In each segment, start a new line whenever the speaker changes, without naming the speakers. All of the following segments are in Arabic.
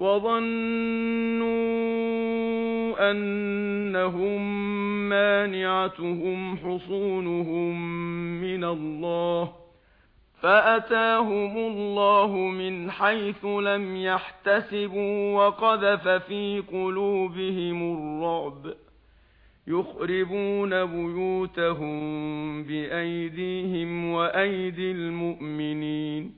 وَظَنُّوا أَنَّهُمْ مَانِعَتُهُمْ حُصُونُهُمْ مِنَ اللَّهِ فَأَتَاهُمُ اللَّهُ مِنْ حَيْثُ لَمْ يَحْتَسِبُوا وَقَذَفَ فِي قُلُوبِهِمُ الرُّعْبَ يُخْرِبُونَ بُيُوتَهُم بِأَيْدِيهِمْ وَأَيْدِي الْمُؤْمِنِينَ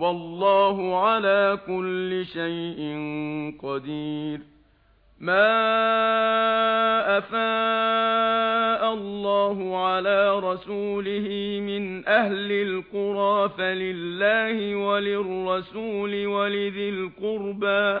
والله على كل شيء قدير ما افاء الله على رسوله من اهل القرى فلله وللرسول ولذي القربى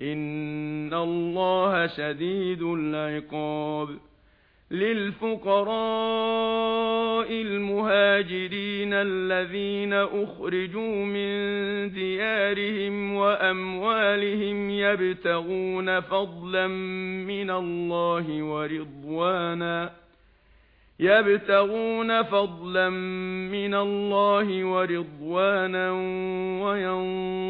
ان الله شديد العقاب للفقراء المهاجرين الذين اخرجوا من ديارهم واموالهم يبتغون فضلا من الله ورضوانا يبتغون فضلا من الله ورضوانا وينصرون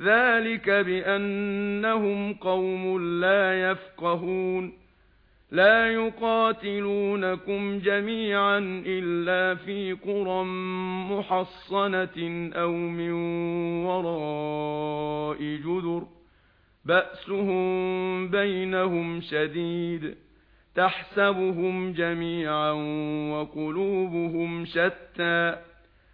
ذلك بأنهم قوم لا يفقهون لا يقاتلونكم جميعا إلا في قرى محصنة أو من وراء جذر بأسهم بينهم شديد تحسبهم جميعا وقلوبهم شتى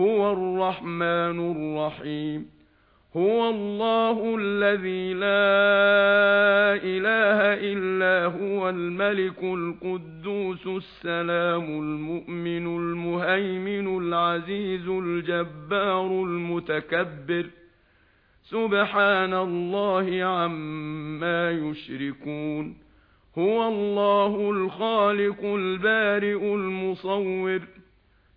هو الرحمن الرحيم هو الله الذي لا اله الا هو الملك القدوس السلام المؤمن المهيمن العزيز الجبار المتكبر سبحان الله عما يشركون هو الله الخالق البارئ المصور